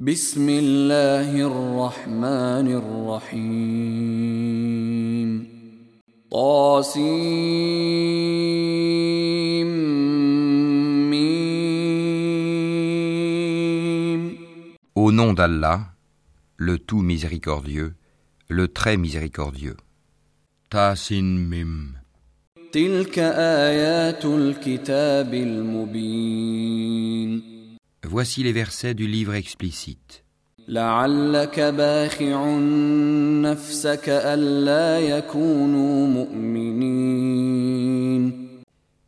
بسم الله الرحمن الرحيم طاسيم Au nom d'Allah, le tout miséricordieux, le très miséricordieux. Tasin Mim. تلك آيات الكتاب المبين Voici les versets du livre explicite.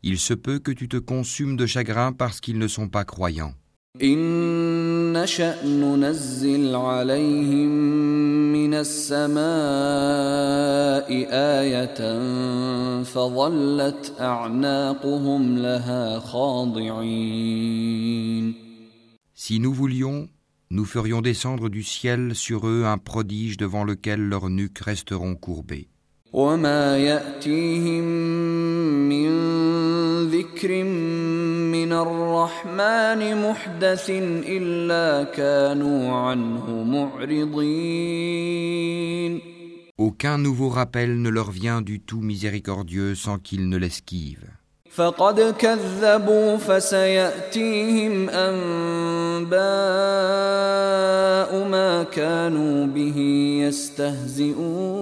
Il se peut que tu te consumes de chagrin parce qu'ils ne sont pas croyants. Si nous voulions, nous ferions descendre du ciel sur eux un prodige devant lequel leurs nuques resteront courbées. وما يأتيهم من ذكر من الرحمن محدث إلا كانوا عنه معرضين Aucun nouveau rappel ne leur vient du tout miséricordieux sans qu'ils ne l'esquivent. فقد كذبوا فسيأتيهم أنباء ما كانوا به يستهزئون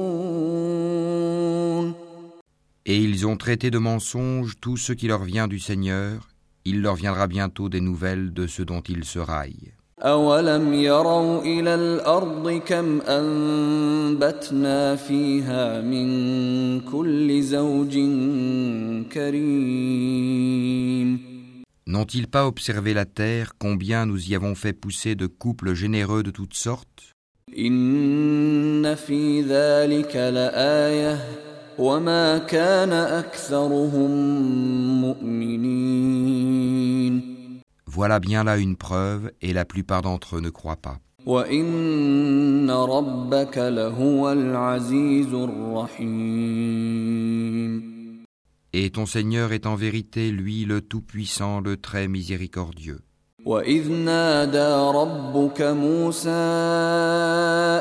Et ils ont traité de mensonges tout ce qui leur vient du Seigneur, il leur viendra bientôt des nouvelles de ce dont ils se raillent. أولم يروا إلى الأرض كم أنبتنا فيها من كل زوج كريم N'ont-ils pas observé la terre, combien nous y avons fait pousser de couples généreux de toutes sortes? Voilà bien là une preuve, et la plupart d'entre eux ne croient pas. Et ton Seigneur est en vérité, lui, le Tout-Puissant, le Très Miséricordieux. وإذ نادى ربك موسى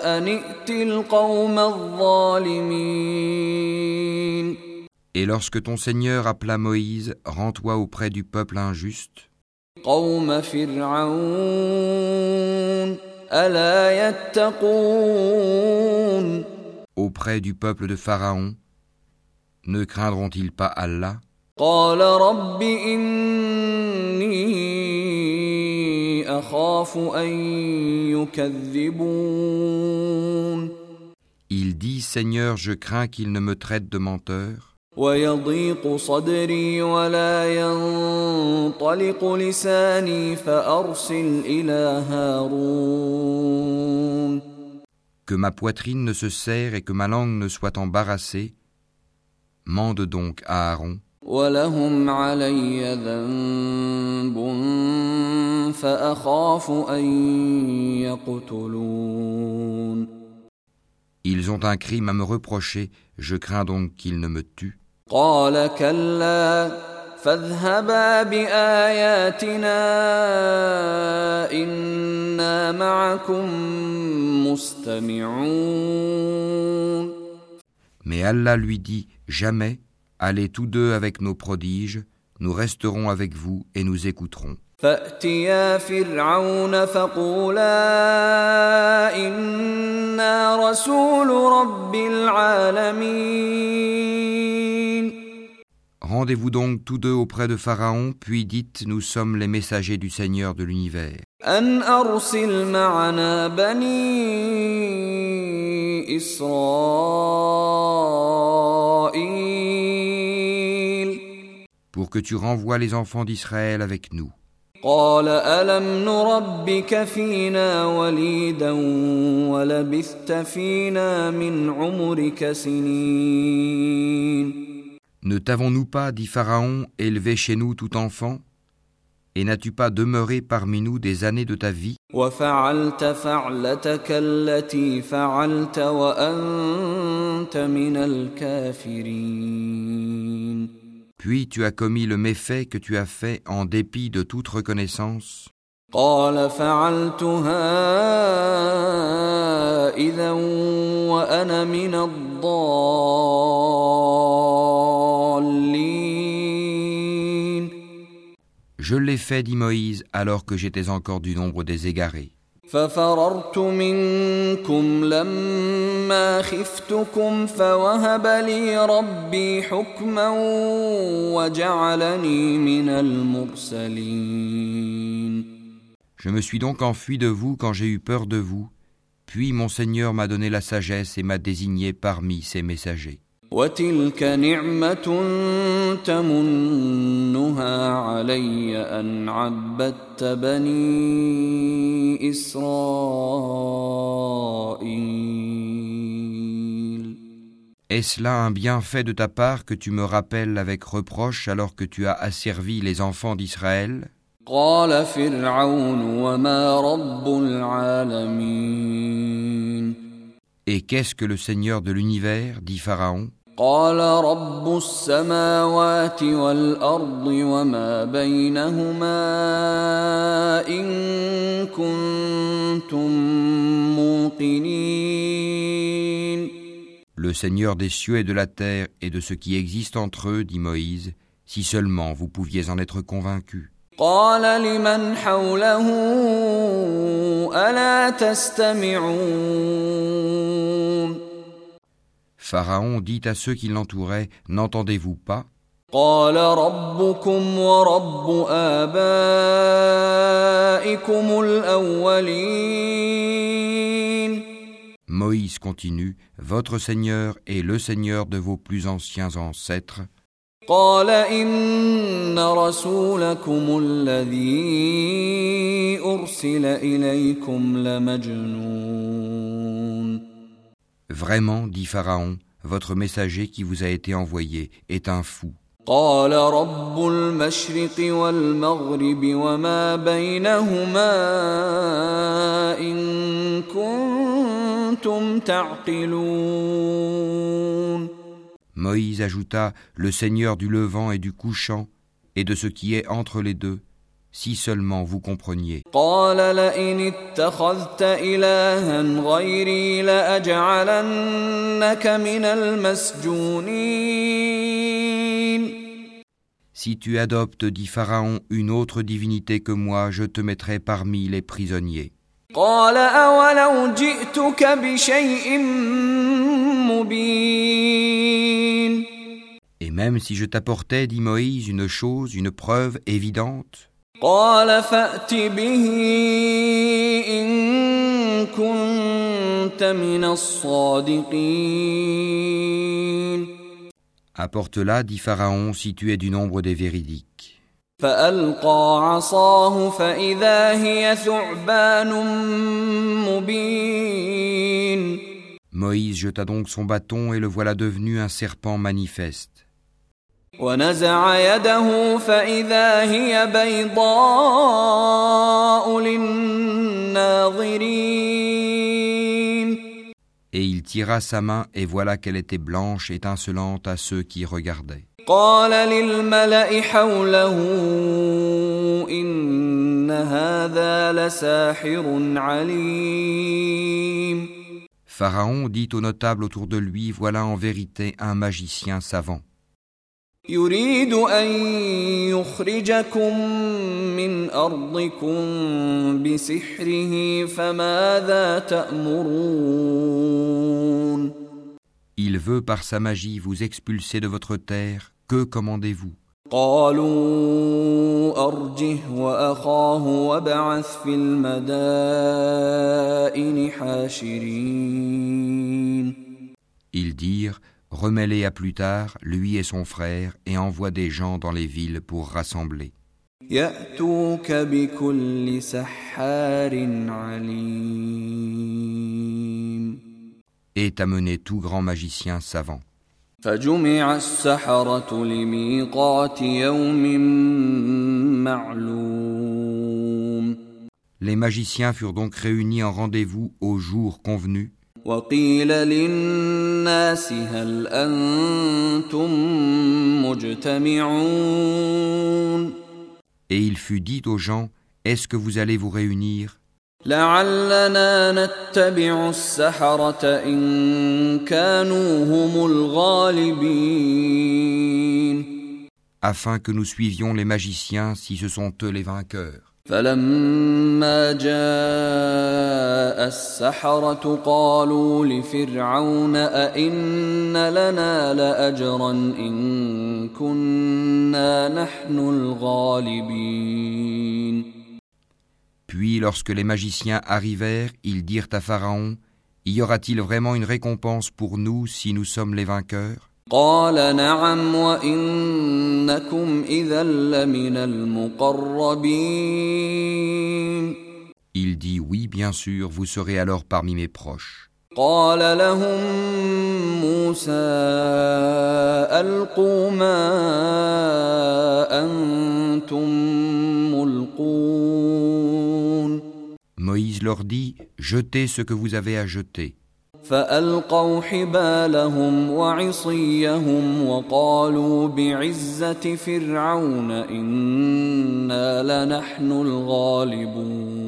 أن ائت القوم الظالمين Et lorsque ton Seigneur appela Moïse, rends-toi auprès du peuple injuste, قوم فرعون ألا يتقون auprès du peuple de Pharaon, ne craindront-ils pas Allah قال رب إني أخاف أن يكذبون Il dit, Seigneur, je crains qu'il ne me traite de menteur, ويضيق صدري ولا ينطلق لساني فأرسل إلى هارون que ma poitrine ne se serre et que ma langue ne soit embarrassée. Mande donc à Aaron, ولهم علي ذنب فأخاف أن يقتلون ils ont un crime à me reprocher, je crains donc qu'ils ne me tuent. قال كلا فاذهبا بآياتنا إنا معكم مستمعون Mais Allah lui dit, Jamais, allez tous deux avec nos prodiges, nous resterons avec vous et nous écouterons. فأتيا فرعون فقولا إنا رسول رب العالمين Rendez-vous donc tous deux auprès de Pharaon, puis dites, Nous sommes les messagers du Seigneur de l'univers. أن أرسل معنا بني إسرائيل pour que tu renvoies les enfants d'Israël avec nous. قال ألم نربك فينا وليدا ولبثت فينا من عمرك سنين Ne t'avons-nous pas, dit Pharaon, élevé chez nous tout enfant Et n'as-tu pas demeuré parmi nous des années de ta vie? Puis tu as commis le méfait que tu as fait en dépit de toute reconnaissance? Je l'ai fait, dit Moïse, alors que j'étais encore du nombre des égarés. ففررت منكم لما خفتكم فوهب لي ربي حكما وجعلني من المرسلين Je me suis donc enfui de vous quand j'ai eu peur de vous, puis mon Seigneur m'a donné la sagesse et m'a désigné parmi ses messagers. وتلك نعمة تمنها علي أن عبدت بني إسرائيل Est-ce là un bienfait de ta part que tu me rappelles avec reproche alors que tu as asservi les enfants d'Israël قال فرعون وما رب العالمين Et qu'est-ce que le Seigneur de l'univers dit Pharaon قال رب السماوات والأرض وما بينهما إن كنتم موقنين Le Seigneur des cieux et de la terre et de ce qui existe entre eux, dit Moïse, si seulement vous pouviez en être convaincus. قال لمن حوله ألا تستمعون Pharaon dit à ceux qui l'entouraient, N'entendez-vous pas قال ربكم ورب آبائكم الأولين Moïse continue, Votre Seigneur est le Seigneur de vos plus anciens ancêtres. قال إن رسولكم الذي أرسل إليكم لمجنون Vraiment, dit Pharaon, votre messager qui vous a été envoyé est un fou. قال رب المشرق والمغرب وما بينهما إن كنتم تعقلون Moïse ajouta, Le Seigneur du levant et du couchant, et de ce qui est entre les deux, si seulement vous compreniez. Si tu adoptes, dit Pharaon, une autre divinité que moi, je te mettrai parmi les prisonniers. Et même si je t'apportais, dit Moïse, une chose, une preuve évidente, قال فأت به إن كنت من الصادقين apporte-la, dit Pharaon, si tu es du nombre des véridiques. فألقى عصاه فإذا هي ثعبان مبين Moïse jeta donc son bâton et le voilà devenu un serpent manifeste. ونزع يده فإذا هي بيضاء للناظرين Et il tira sa main et voilà qu'elle était blanche, étincelante à ceux qui regardaient. قال للملأ حوله إن هذا لساحر عليم Pharaon dit aux notables autour de lui, voilà en vérité un magicien savant. يريد أن يخرجكم من أرضكم بسحره فماذا تأمرون Il veut par sa magie vous expulser de votre terre. Que commandez-vous قالوا أرجه وأخاه وابعث في المدائن حاشرين Ils dirent Remets-les à plus tard, lui et son frère, et envoie des gens dans les villes pour rassembler. Et amené tout grand magicien savant. Les magiciens furent donc réunis en rendez-vous au jour convenu, وقيل للناس هل أنتم مجتمعون et il fut dit aux gens Est-ce que vous allez vous réunir لعلنا نتبع السحرة إن كانوا هم الغالبين afin que nous suivions les magiciens si ce sont eux les vainqueurs فلما جاء السحرة قالوا لفرعون أئن لنا لأجرا إن كنا نحن الغالبين Puis lorsque les magiciens arrivèrent, ils dirent à Pharaon, Y aura-t-il vraiment une récompense pour nous si nous sommes les vainqueurs قال نعم وإنكم إذا لمن المقربين Il dit Oui, bien sûr, vous serez alors parmi mes proches. قال لهم موسى ألقوا ما أنتم ملقون Moïse leur dit Jetez ce que vous avez à jeter. فألقوا حبالهم وعصيهم وقالوا بعزة فرعون إنا لنحن الغالبون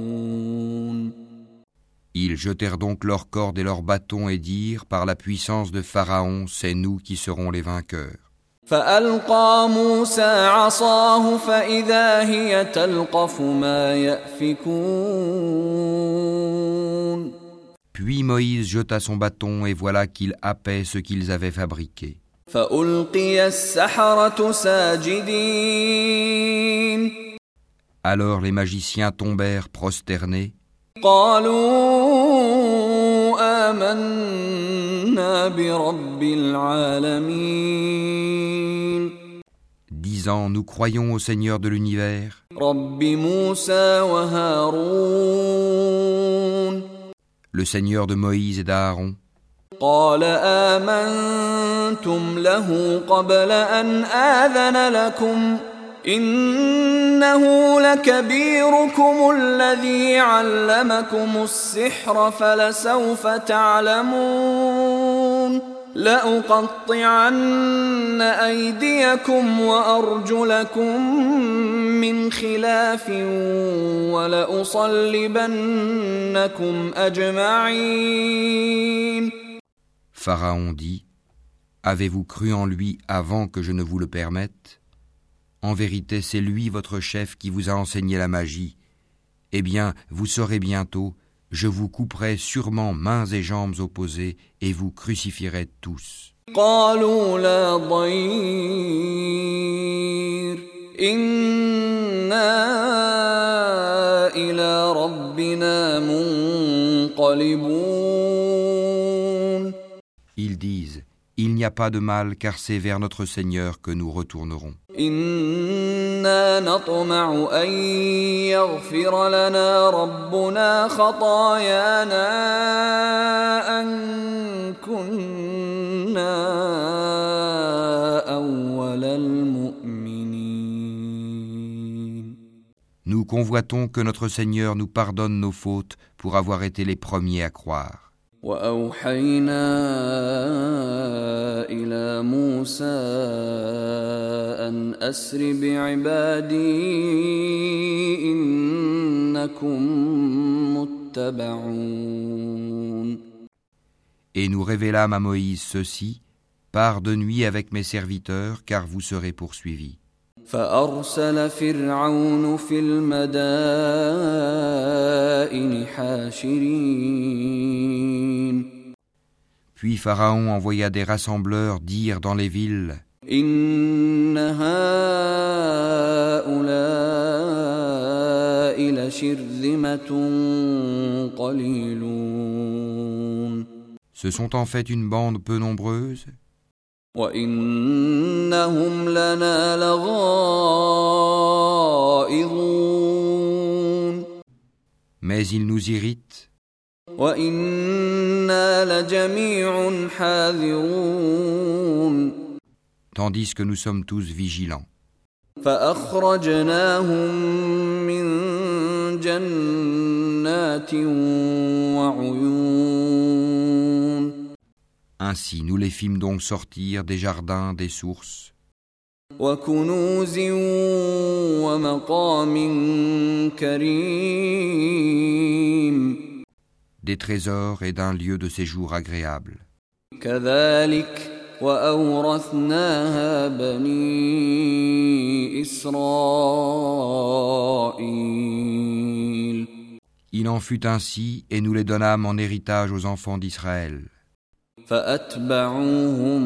Ils jetèrent donc leurs cordes et leurs bâtons et dirent Par la puissance de Pharaon, c'est nous qui serons les vainqueurs. فألقى موسى عصاه فإذا هي تلقف ما يأفكون Puis Moïse jeta son bâton et voilà qu'il happait ce qu'ils avaient fabriqué. Alors les magiciens tombèrent prosternés. Disant, nous croyons au Seigneur de l'univers. Le Seigneur de Moïse et d'Aaron. قال آمنتم له قبل أن آذن لكم إنه لكبيركم الذي علمكم السحر فلسوف تعلمون لأقطعن أيديكم وأرجلكم من خلاف ولأصلبنكم أجمعين Pharaon dit Avez-vous cru en lui avant que je ne vous le permette En vérité, c'est lui votre chef qui vous a enseigné la magie. Eh bien, vous saurez bientôt, je vous couperai sûrement mains et jambes opposées et vous crucifierai tous. Ils disent il n'y a pas de mal car c'est vers notre Seigneur que nous retournerons. Nous convoitons que notre Seigneur nous pardonne nos fautes pour avoir été les premiers à croire. واوحينا الى موسى ان اسر بعبادي انكم متبعون Et nous révélâmes à Moïse ceci Pars de nuit avec mes serviteurs, car vous serez poursuivis. فارسل فرعون في المدائن حاشرين Puis Pharaon envoya des rassembleurs dire dans les villes ان هؤلاء لشرذمه قليلون Ce sont en fait une bande peu nombreuse, وانهم لنا لغائظون mais ils nous irritent, وانا لجميع حاذرون tandis que nous sommes tous vigilants. فاخرجناهم من جنات وعيون Ainsi nous les fîmes donc sortir des jardins, des sources. Des trésors et d'un lieu de séjour agréable. Il en fut ainsi et nous les donnâmes en héritage aux enfants d'Israël. فأتبعوهم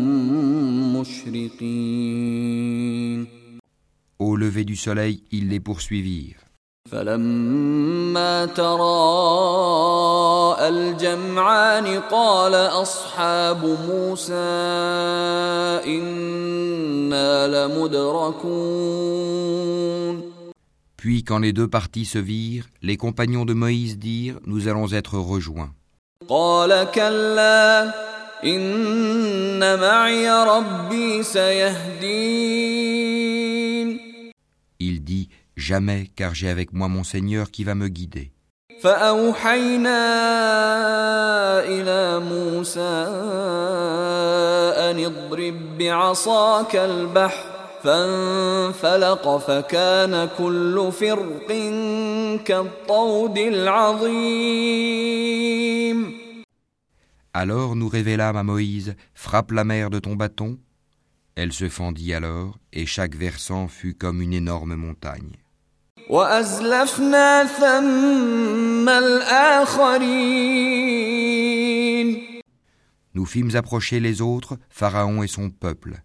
مشرقين Au lever du soleil, ils les poursuivirent. فلما تراءى الجمعان قال أصحاب موسى إنا لمدركون Puis quand les deux parties se virent, les compagnons de Moïse dirent, Nous allons être rejoints. قال كلا إن معي ربي سيهدين Il dit, Jamais, car j'ai avec moi mon Seigneur qui va me guider. فأوحينا إلى موسى أن اضرب بعصاك البحر فانفلق فكان كل فرق كالطود العظيم Alors nous révélâmes à Moïse, Frappe la mer de ton bâton. Elle se fendit alors, et chaque versant fut comme une énorme montagne. Nous fîmes approcher les autres, Pharaon et son peuple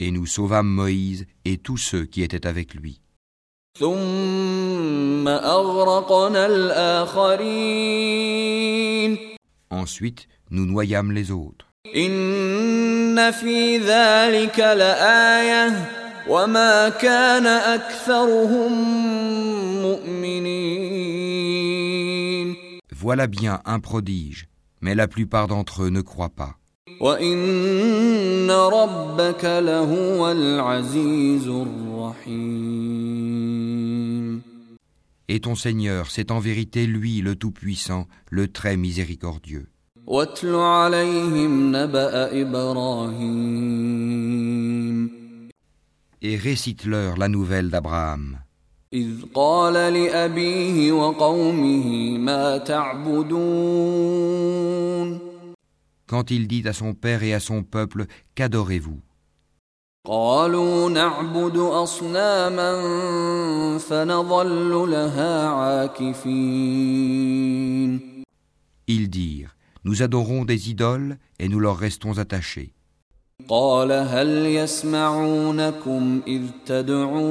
et nous sauvâmes Moïse et tous ceux qui étaient avec lui. Ensuite, nous noyâmes les autres. Voilà bien un prodige, mais la plupart d'entre eux ne croient pas. وإن ربك لهو العزيز الرحيم Et ton Seigneur, c'est en vérité lui le Tout-Puissant, le très miséricordieux. واتل عليهم نبأ إبراهيم Et récite-leur la nouvelle d'Abraham. إذ قال لأبيه وقومه ما تعبدون Quand il dit à son père et à son peuple, Qu'adorez-vous قالوا نعبد أصناما فنظل لها عاكفين Ils dirent, Nous adorons des idoles et nous leur restons attachés. قال هل يسمعونكم إذ تدعون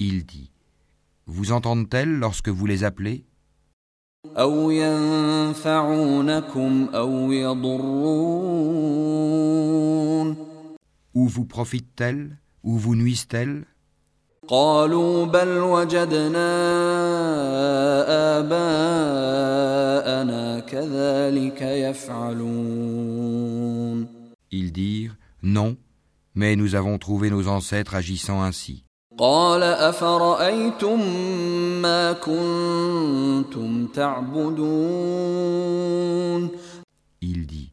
Il dit, Vous entendent-elles lorsque vous les appelez أو ينفعونكم أو يضرون Ou vous profitent-elles Ou vous nuisent-elles قالوا بل وجدنا آباءنا كذلك يفعلون Ils dirent, Non, mais nous avons trouvé nos ancêtres agissant ainsi. قال أفرأيتم ما كنتم تعبدون Il dit,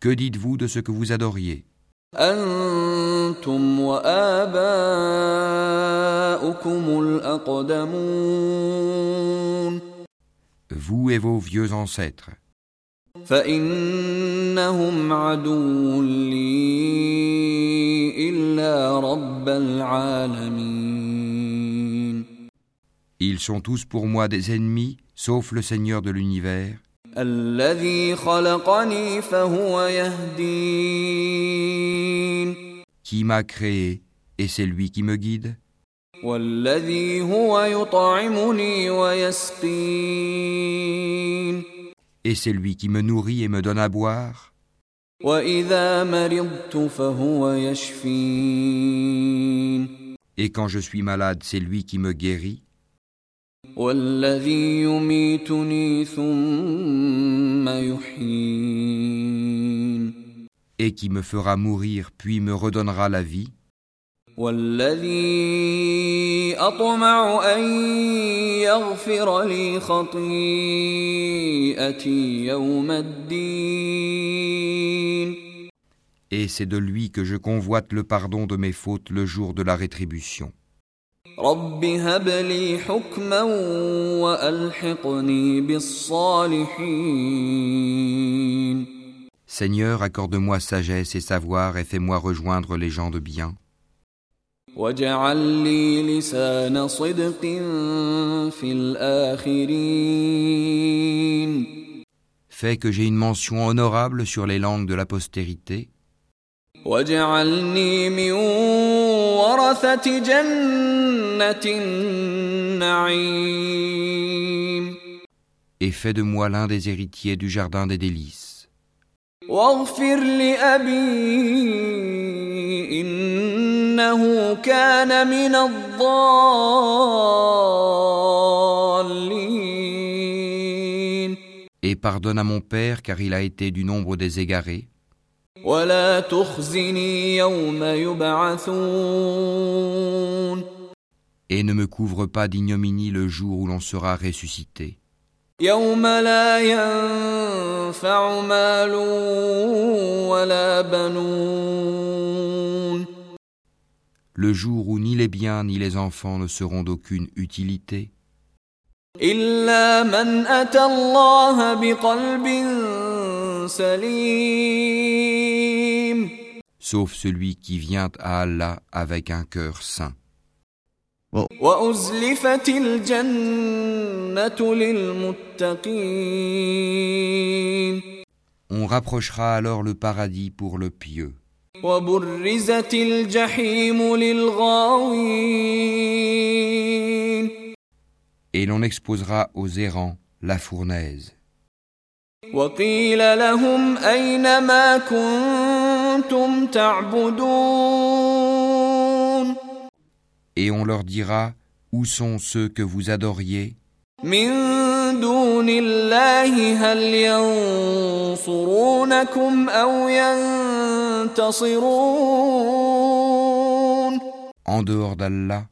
Que dites-vous de ce que vous adoriez أنتم وآباؤكم الأقدمون Vous et vos vieux ancêtres. فإنهم عدو لي إلا رب العالمين Ils sont tous pour moi des ennemis, sauf le Seigneur de l'univers, الذي خلقني فهو يهدين qui m'a créé, et c'est lui qui me guide, والذي هو يطعمني ويسقين et c'est lui qui me nourrit et me donne à boire. Et quand je suis malade, c'est lui qui me guérit. Et qui me fera mourir puis me redonnera la vie. والذي أطمع أن يغفر لي خطيئتي يوم الدين Et c'est de lui que je convoite le pardon de mes fautes le jour de la rétribution. رب هب لي حكما وألحقني بالصالحين Seigneur, accorde-moi sagesse et savoir et fais-moi rejoindre les gens de bien. واجعل لي لسان صدق في الآخرين Fais que j'ai une mention honorable sur les langues de la postérité. واجعلني من ورثة جنة النعيم Et fais de moi l'un des héritiers du jardin des délices. واغفر لأبي إنه كان من الضالين Et pardonne à mon père car il a été du nombre des égarés. ولا تخزني يوم يبعثون Et ne me couvre pas d'ignominie le jour où l'on sera ressuscité. يوم لا ينفع مال ولا بنون le jour où ni les biens ni les enfants ne seront d'aucune utilité Sauf celui qui vient à Allah avec un cœur saint. On rapprochera alors le paradis pour le pieux. وبرزت الجحيم للغاوين et l'on exposera aux errants la fournaise. وقيل لهم أين ما كنتم تعبدون Et on leur dira Où sont ceux que vous adoriez من دون الله هل ينصرونكم أو ينتصرون En dehors d'Allah,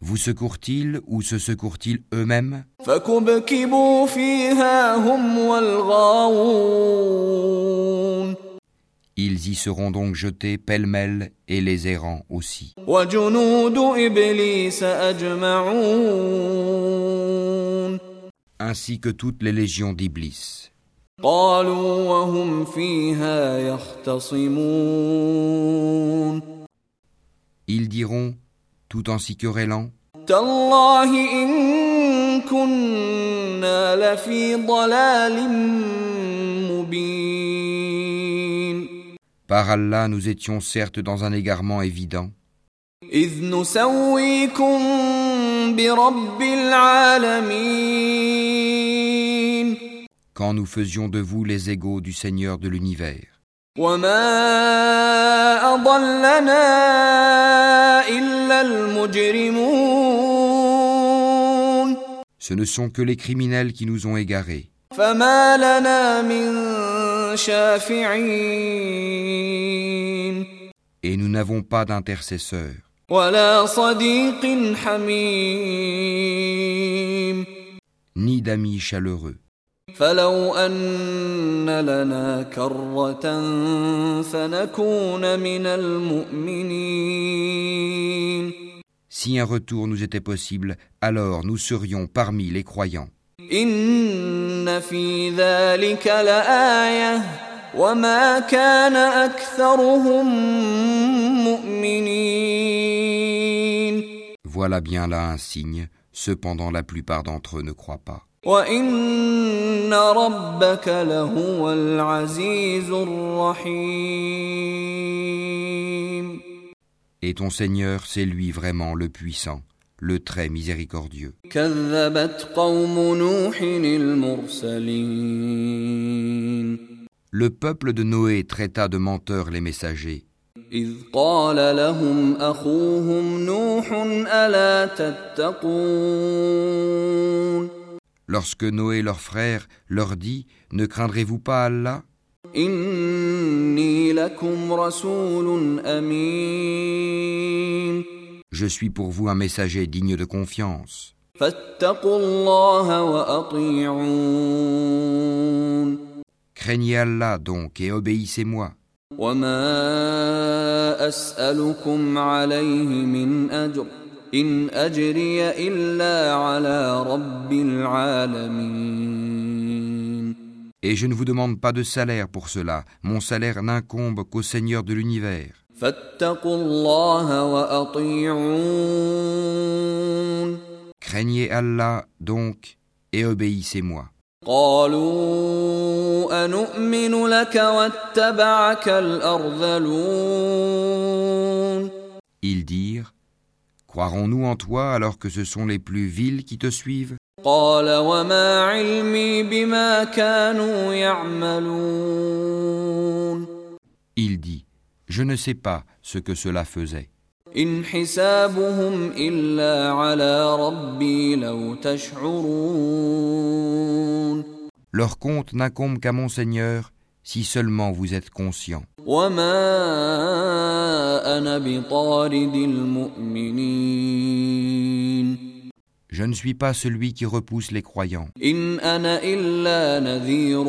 vous secourent-ils ou se secourent-ils eux-mêmes? Ils y seront donc jetés pêle-mêle et les errants aussi. Ainsi que toutes les légions d'Iblis. قالوا وهم فيها يختصمون Ils diront, tout en s'y querellant, تالله إن كنا لفي ضلال مبين Par Allah, nous étions certes dans un égarement évident, إذ نسويكم برب العالمين quand nous faisions de vous les égaux du Seigneur de l'univers. Ce ne sont que les criminels qui nous ont égarés. Et nous n'avons pas d'intercesseur. Ni d'amis chaleureux. فلو أن لنا كرة فنكون من المؤمنين Si un retour nous était possible, alors nous serions parmi les croyants. إن في ذلك لآية وما كان أكثرهم مؤمنين Voilà bien là un signe, cependant la plupart d'entre eux ne croient pas. وإن ربك لهو العزيز الرحيم Et ton Seigneur, c'est lui vraiment le puissant, le très miséricordieux. كذبت قوم نوح المرسلين Le peuple de Noé traita de menteurs les messagers, إذ قال لهم أخوهم نوح ألا تتقون lorsque Noé leur frère leur dit Ne craindrez-vous pas Allah إني لكم رسول أمين Je suis pour vous un messager digne de confiance. فاتقوا الله وأطيعون Craignez Allah donc et obéissez-moi. وما أسألكم عليه من أجر إن أجري إلا على رب العالمين Et je ne vous demande pas de salaire pour cela. Mon salaire n'incombe qu'au Seigneur de l'univers. فاتقوا الله وأطيعون Craignez Allah donc et obéissez-moi. قالوا أنؤمن لك واتبعك الأرذلون Ils dirent Croirons-nous en toi alors que ce sont les plus vils qui te suivent Il dit, je ne sais pas ce que cela faisait. Leur compte n'incombe qu'à mon Seigneur, si seulement vous êtes conscient. وما أنا بطارد المؤمنين Je ne suis pas celui qui repousse les croyants. إن أنا إلا نذير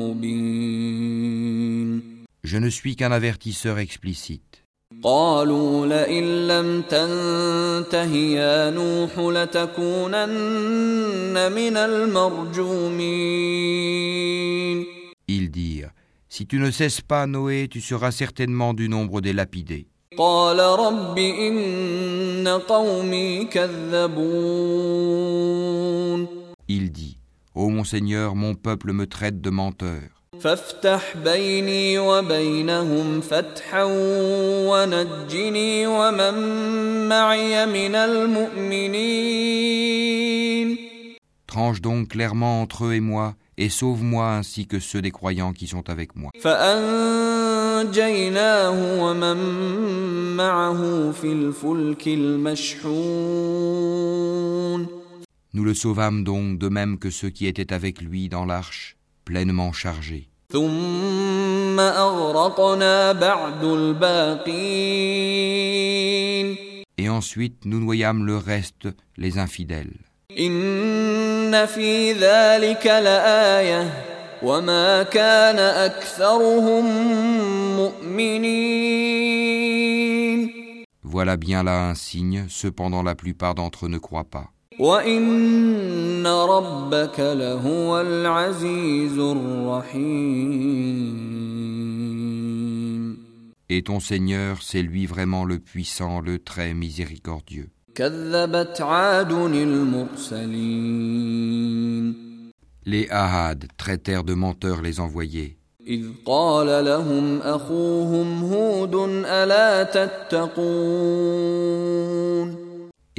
مبين Je ne suis qu'un avertisseur explicite. قالوا لئن لم تنته يا نوح لتكونن من المرجومين Ils dirent si tu ne cesses pas, Noé, tu seras certainement du nombre des lapidés. Il dit, Ô mon Seigneur, mon peuple me traite de menteur. Tranche donc clairement entre eux et moi, et sauve-moi ainsi que ceux des croyants qui sont avec moi. Nous le sauvâmes donc de même que ceux qui étaient avec lui dans l'arche, pleinement chargés. Et ensuite nous noyâmes le reste, les infidèles. إن في ذلك لآية وما كان أكثرهم مؤمنين Voilà bien là un signe, cependant la plupart d'entre eux ne croient pas. وإن ربك لهو العزيز الرحيم Et ton Seigneur, c'est lui vraiment le puissant, le très miséricordieux. Les Ahad traitèrent de menteurs les envoyés. Et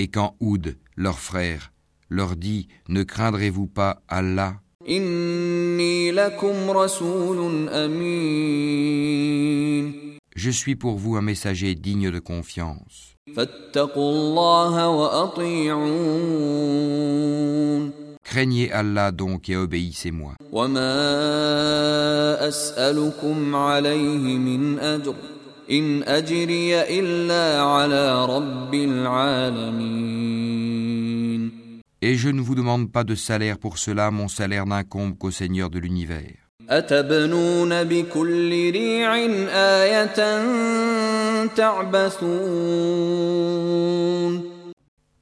quand Oud, leur frère, leur dit Ne craindrez-vous pas Allah? Je suis pour vous un messager digne de confiance. فاتقوا الله وأطيعون Craignez Allah donc et obéissez-moi. وما أسألكم عليه من أجر إن أجري إلا على رب العالمين Et je ne vous demande pas de salaire pour cela, mon salaire n'incombe qu'au Seigneur de l'univers.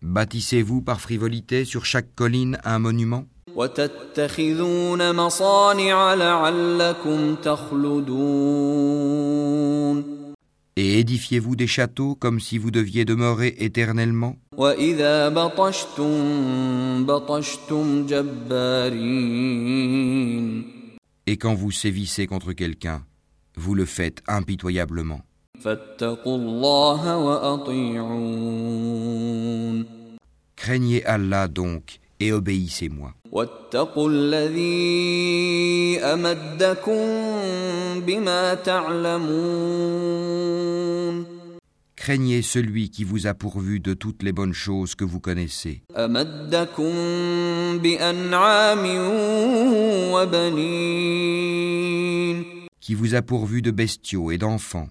Bâtissez-vous par frivolité sur chaque colline un monument? et édifiez-vous des châteaux comme si vous deviez demeurer éternellement? Et quand vous sévissez contre quelqu'un, vous le faites impitoyablement. Craignez Allah donc et obéissez-moi. Craignez celui qui vous a pourvu de toutes les bonnes choses que vous connaissez. Qui vous a pourvu de bestiaux et d'enfants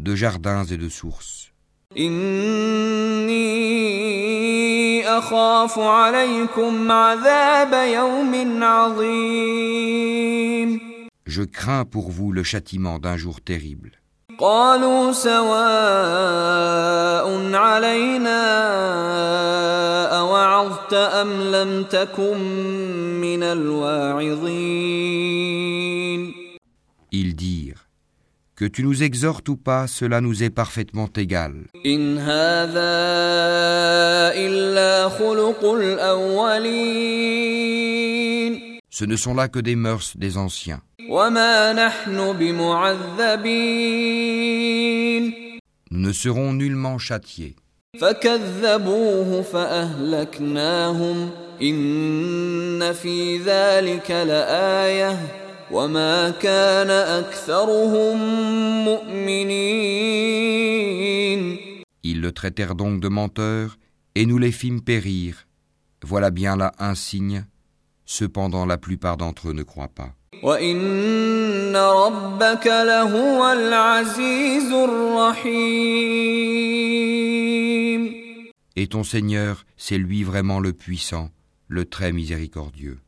de jardins et de sources. Je crains pour vous le châtiment d'un jour terrible. قالوا سواء علينا أوعظت أم لم تكن من الواعظين Ils dirent Que tu nous exhortes ou pas, cela nous est parfaitement égal. إن هذا إلا خلق الأولين Ce ne sont là que des mœurs des anciens. وما نحن بمعذبين Nous ne serons nullement châtiés. فكذبوه فأهلكناهم إن في ذلك لآية وما كان أكثرهم مؤمنين Ils le traitèrent donc de menteur, et nous les fîmes périr. Voilà bien là un signe. Cependant, la plupart d'entre eux ne croient pas. Et ton Seigneur, c'est lui vraiment le puissant, le très miséricordieux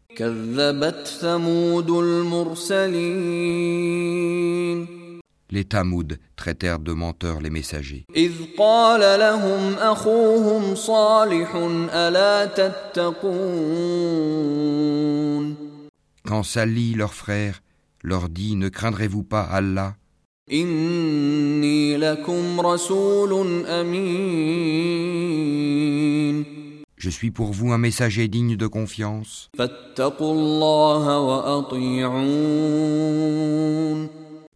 les Tamouds traitèrent de menteurs les messagers. Quand Sali, leur frère, leur dit Ne craindrez-vous pas Allah? Je suis pour vous un messager digne de confiance.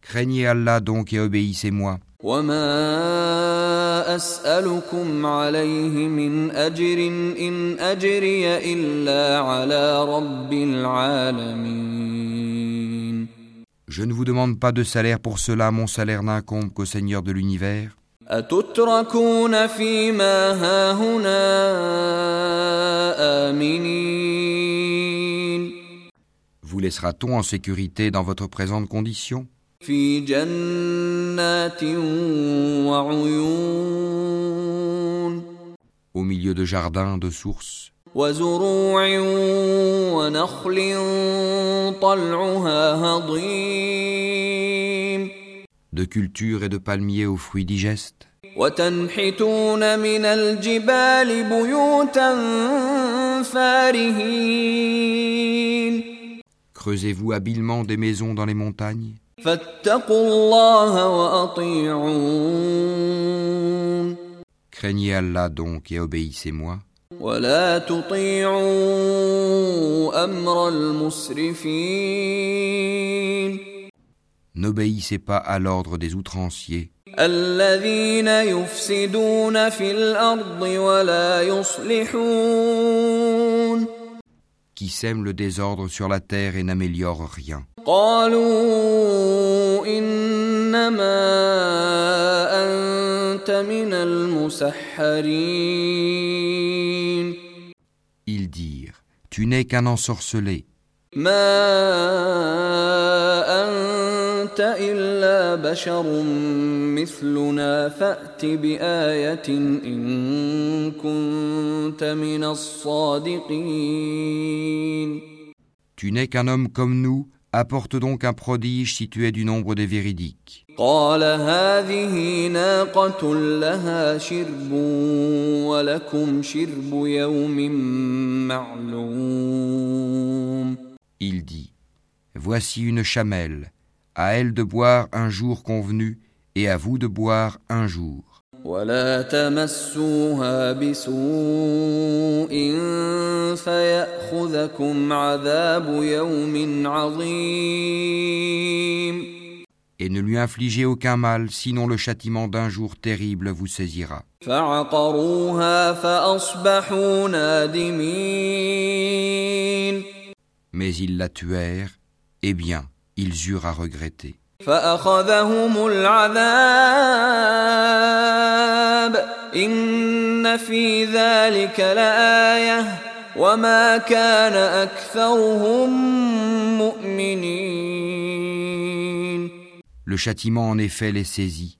فاتقوا الله وأطيعون Craignez Allah donc et obéissez-moi. وما أسألكم عليه من أجر إن أجري إلا على رب العالمين Je ne vous demande pas de salaire pour cela, mon salaire n'incombe qu'au Seigneur de l'univers. أتتركون فيما هاهنا آمنين Vous laissera-t-on en sécurité dans votre présente condition في جنات وعيون Au milieu de jardins, de sources, وزروع ونخل طلعها هضيم de cultures et de palmiers aux fruits digestes وتنحتون من الجبال بيوتا فارهين Creusez-vous habilement des maisons dans les montagnes فاتقوا الله وأطيعون Craignez Allah donc et obéissez-moi. N'obéissez pas à l'ordre des outranciers. Qui sèment le désordre sur la terre et n'améliore rien. قالوا إنما أنت من المسحرين. Ils dirent Tu n'es qu'un ensorcelé, ما أنت إلا بشر مثلنا فأت بآية إن كنت من الصادقين. Tu n'es qu'un homme comme nous, Apporte donc un prodige si tu es du nombre des véridiques. Il dit, Voici une chamelle, à elle de boire un jour convenu, et à vous de boire un jour. ولا تمسوها بسوء فيأخذكم عذاب يوم عظيم Et ne lui infligez aucun mal, sinon le châtiment d'un jour terrible vous saisira. فعقروها فأصبحوا نادمين Mais ils la tuèrent, eh bien, ils eurent à regretter. فأخذهم العذاب إن في ذلك لآية وما كان أكثرهم مؤمنين Le châtiment en effet les saisit.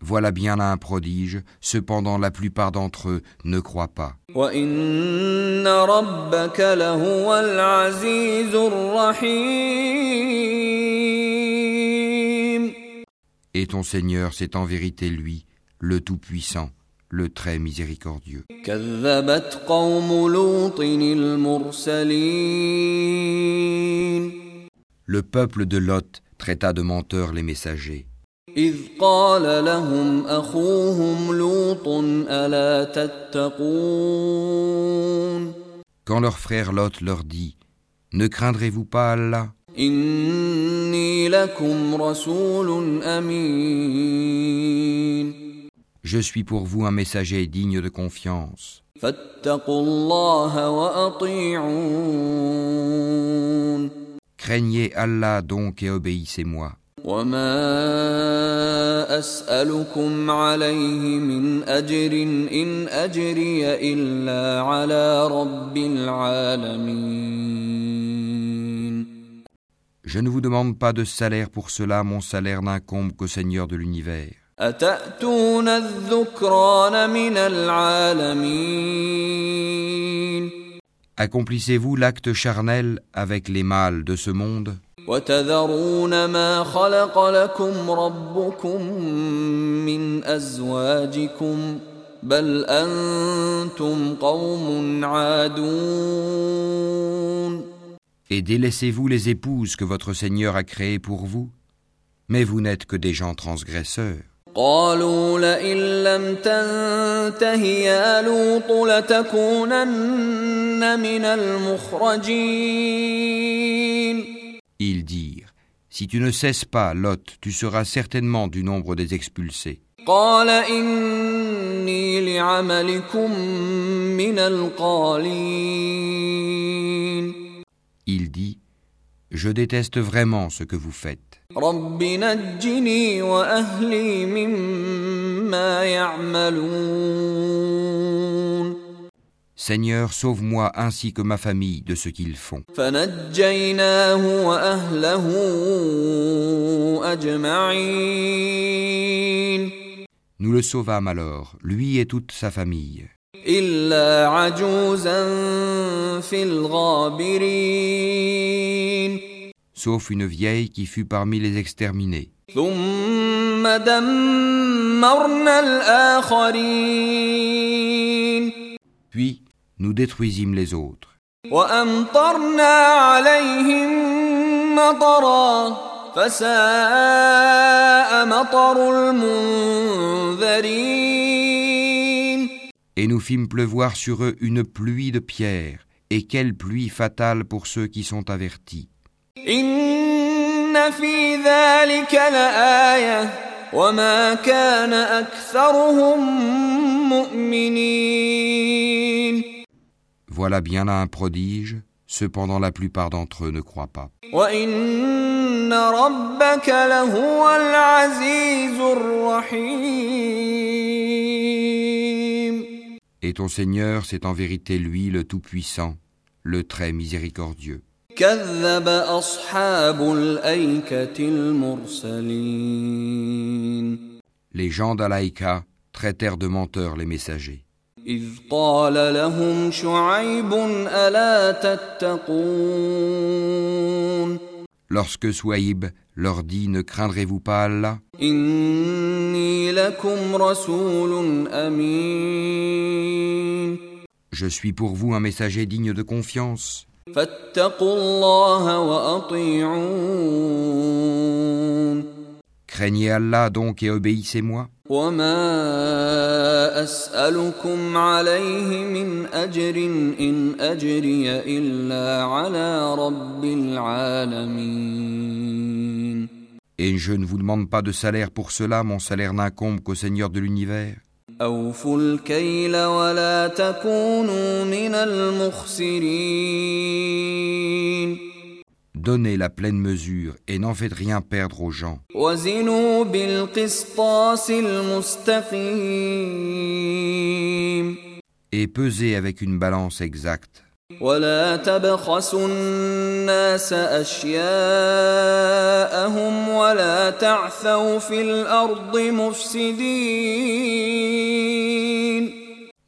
Voilà bien là un prodige, cependant la plupart d'entre eux ne croient pas. وإن ربك لهو العزيز الرحيم Et ton Seigneur, c'est en vérité lui, le Tout-Puissant, le Très Miséricordieux. Le peuple de Lot traita de menteurs les messagers. Quand leur frère Lot leur dit Ne craindrez-vous pas Allah? إني لكم رسول أمين Je suis pour vous un messager digne de confiance. فاتقوا الله وأطيعون Craignez Allah donc et obéissez-moi. وما أسألكم عليه من أجر إن أجري إلا على رب العالمين Je ne vous demande pas de salaire pour cela, mon salaire n'incombe qu'au Seigneur de l'univers. Accomplissez-vous l'acte charnel avec les mâles de ce monde? Et délaissez-vous les épouses que votre Seigneur a créées pour vous Mais vous n'êtes que des gens transgresseurs. قالوا لئن لم تنته يا لوط لتكونن من المخرجين Ils dirent Si tu ne cesses pas, Lot, tu seras certainement du nombre des expulsés. قال إني لعملكم من القالين Il dit Je déteste vraiment ce que vous faites. Seigneur, sauve-moi ainsi que ma famille de ce qu'ils font. Nous le sauvâmes alors, lui et toute sa famille. إلا عجوزا في الغابرين sauf une vieille qui fut parmi les exterminés. ثم دمرنا الآخرين Puis nous détruisîmes les autres. وأمطرنا عليهم مطرا فساء مطر المنذرين et nous fîmes pleuvoir sur eux une pluie de pierres, et quelle pluie fatale pour ceux qui sont avertis. Voilà bien là un prodige, cependant la plupart d'entre eux ne croient pas. Et ton Seigneur, c'est en vérité lui le Tout-Puissant, le Très Miséricordieux. كذب أصحاب الأيكة المرسلين Les gens d'Alaïka traitèrent de menteurs les messagers. إذ قال لهم شعيب ألا تتقون Lorsque Souaïb leur dit Ne craindrez-vous pas Allah إني لكم رسول أمين Je suis pour vous un messager digne de confiance. فاتقوا الله وأطيعون Craignez Allah donc et obéissez-moi. وما أسألكم عليه من أجر إن أجري إلا على رب العالمين Et je ne vous demande pas de salaire pour cela, mon salaire n'incombe qu'au Seigneur de l'univers. Donnez la pleine mesure et n'en faites rien perdre aux gens. Et pesez avec une balance exacte. ولا تبخسوا الناس أشياءهم ولا تعثوا في الأرض مفسدين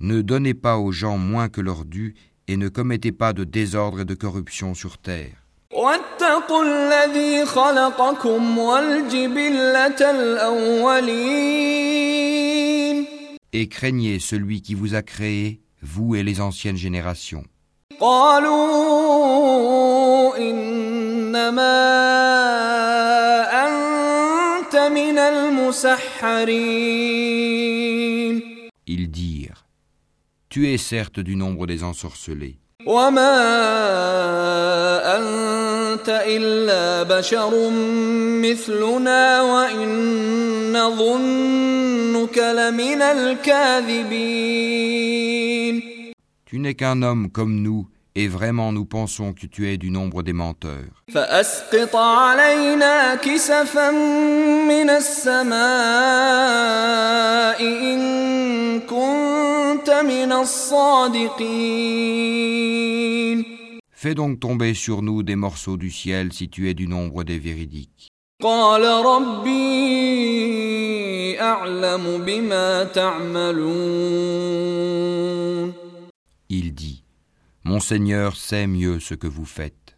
Ne donnez pas aux gens moins que leur dû et ne commettez pas de désordre et de corruption sur terre. واتقوا الذي خلقكم والجبلة الأولين Et craignez celui qui vous a créé, vous et les anciennes générations. قالوا إنما أنت من المسحرين. Ils dirent Tu es certes du nombre des ensorcelés, وما أنت إلا بشر مثلنا وإن نظنك لمن الكاذبين. Tu n'es qu'un homme comme nous, et vraiment nous pensons que tu es du nombre des menteurs. Fais donc tomber sur nous des morceaux du ciel si tu es du nombre des véridiques. Il dit Mon Seigneur sait mieux ce que vous faites.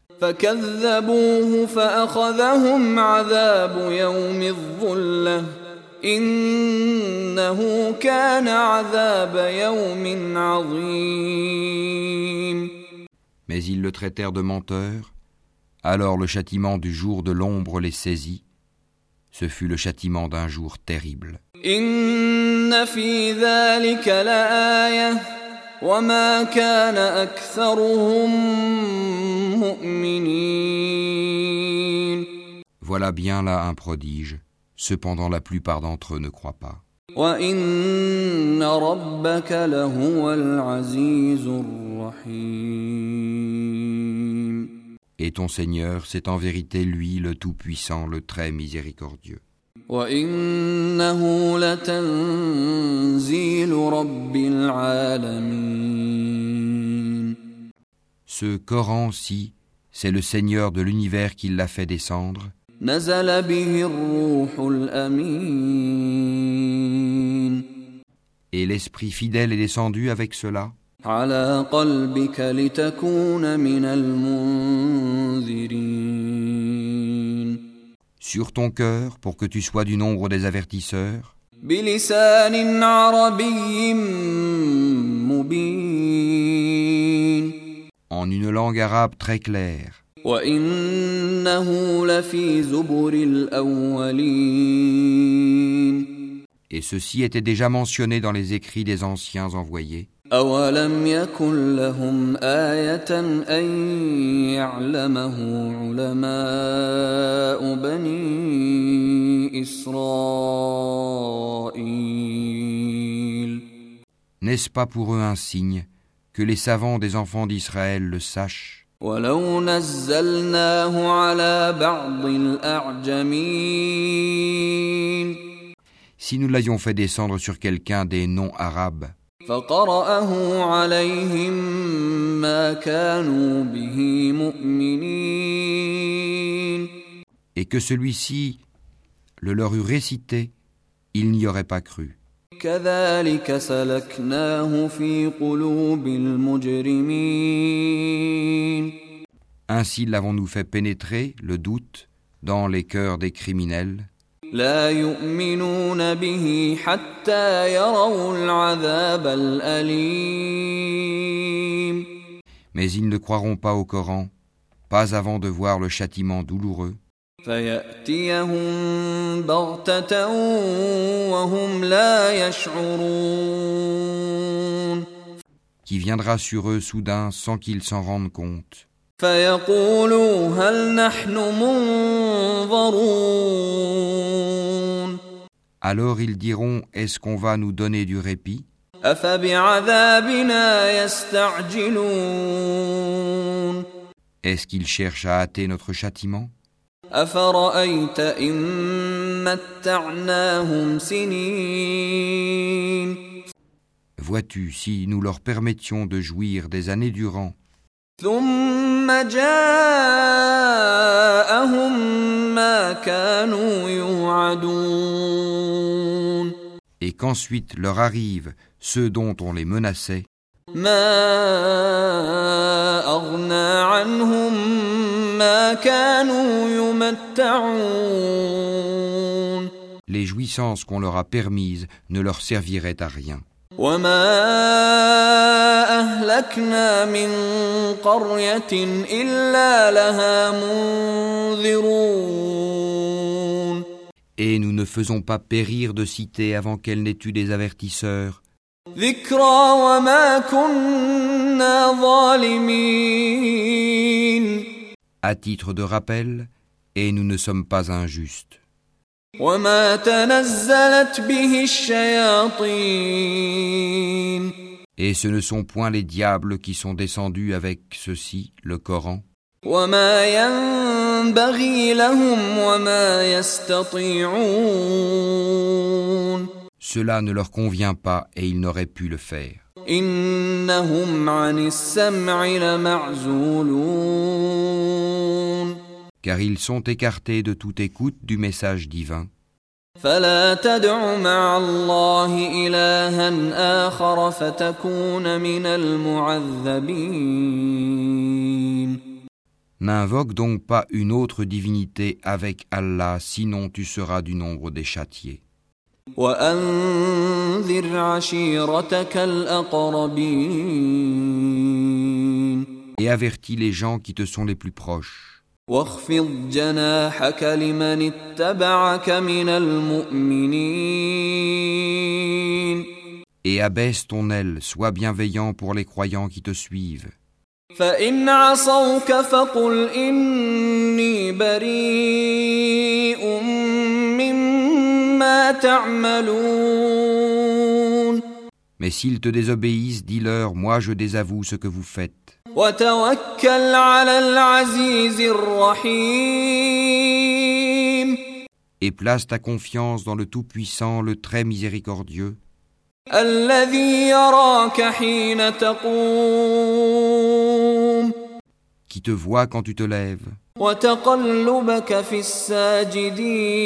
Mais ils le traitèrent de menteur, alors le châtiment du jour de l'ombre les saisit, ce fut le châtiment d'un jour terrible. إن في ذلك لآية وما كان أكثرهم مؤمنين Voilà bien là un prodige. Cependant la plupart d'entre eux ne croient pas. وإن ربك لهو العزيز الرحيم Et ton Seigneur, c'est en vérité lui le Tout-Puissant, le Très Miséricordieux. وإنه لتنزيل رب العالمين Ce Coran-ci, c'est le Seigneur de l'univers qui l'a fait descendre. نزل به الروح الأمين Et l'Esprit fidèle est descendu avec cela على قلبك لتكون من المنذرين sur ton cœur pour que tu sois du nombre des avertisseurs? en une langue arabe très claire. Et ceci était déjà mentionné dans les écrits des anciens envoyés. أولم يكن لهم آية أن يعلمه علماء بني إسرائيل N'est-ce pas pour eux un signe que les savants des enfants d'Israël le sachent ولو نزلناه على بعض الأعجمين Si nous l'avions fait descendre sur quelqu'un des noms arabes, فقرأه عليهم ما كانوا به مؤمنين et que celui-ci le leur eût récité, ils n'y auraient pas cru. كذلك سلكناه في قلوب المجرمين Ainsi l'avons-nous fait pénétrer, le doute, dans les cœurs des criminels, لا يؤمنون به حتى يروا العذاب الأليم mais ils ne croiront pas au Coran, pas avant de voir le châtiment douloureux, فيأتيهم بغتة وهم لا يشعرون qui viendra sur eux soudain sans qu'ils s'en rendent compte. فيقولوا هل نحن منظرون Alors ils diront, est-ce qu'on va nous donner du répit أفبعذابنا يستعجلون Est-ce qu'ils cherchent à hâter notre châtiment أفرأيت إن متعناهم سنين Vois-tu, si nous leur permettions de jouir des années durant, ثم جاءهم ما كانوا يوعدون et qu'ensuite leur arrivent ceux dont on les menaçait, ما أغنى عنهم ما كانوا يمتعون les jouissances qu'on leur a permises ne leur serviraient à rien. وما أهلكنا من قرية إلا لها منذرون Et nous ne faisons pas périr de cité avant qu'elle n'ait eu des avertisseurs, ذكرى وما كنا ظالمين à titre de rappel, et nous ne sommes pas injustes. وما تنزلت به الشياطين Et ce ne sont point les diables qui sont descendus avec ceci, le Coran, وما ينبغي لهم وما يستطيعون cela ne leur convient pas et ils n'auraient pu le faire. إنهم عن السمع لمعزولون Car ils sont écartés de toute écoute du message divin. فلا تدع مع الله إلها آخر فتكون من المعذبين N'invoque donc pas une autre divinité avec Allah, sinon tu seras du nombre des châtiés. وأنذر عشيرتك الأقربين Et avertis les gens qui te sont les plus proches. واخفض جناحك لمن اتبعك من المؤمنين Et abaisse ton aile, sois bienveillant pour les croyants qui te suivent. فإن عصوك فقل إني بريء مما تعملون Mais s'ils te désobéissent, dis-leur, moi je désavoue ce que vous faites. وتوكل على العزيز الرحيم Et place ta confiance dans le Tout-Puissant, le Très Miséricordieux, الذي يراك حين تقوم qui te voit quand tu te lèves, وتقلبك في الساجدين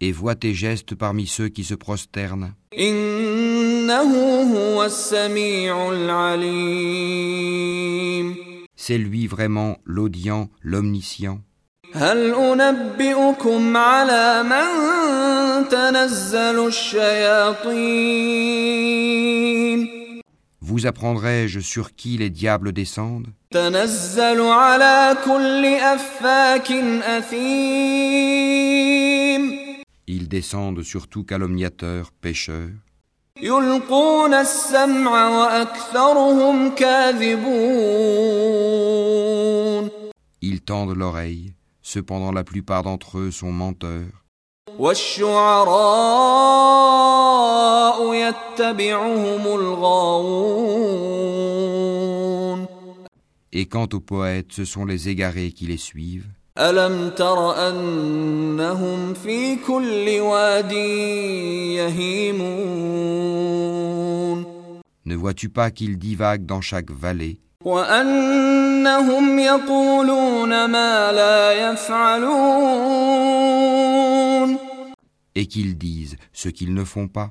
et voit tes gestes parmi ceux qui se prosternent. إنه هو السميع العليم C'est lui vraiment l'audient, l'omniscient. هل أنبئكم على من تنزل الشياطين Vous apprendrai-je sur qui les diables descendent تنزل على كل أفاك أثيم Ils descendent sur tout calomniateur, pécheur. Ils tendent l'oreille, cependant la plupart d'entre eux sont menteurs. Et quant aux poètes, ce sont les égarés qui les suivent. ألم تر أنهم في كل واد يهيمون Ne vois-tu pas qu'ils divaguent dans chaque vallée وأنهم يقولون ما لا يفعلون et qu'ils disent ce qu'ils ne font pas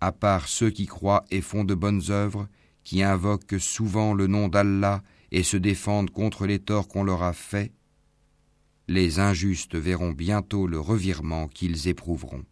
à part ceux qui croient et font de bonnes œuvres, qui invoquent souvent le nom d'Allah et se défendent contre les torts qu'on leur a faits, les injustes verront bientôt le revirement qu'ils éprouveront.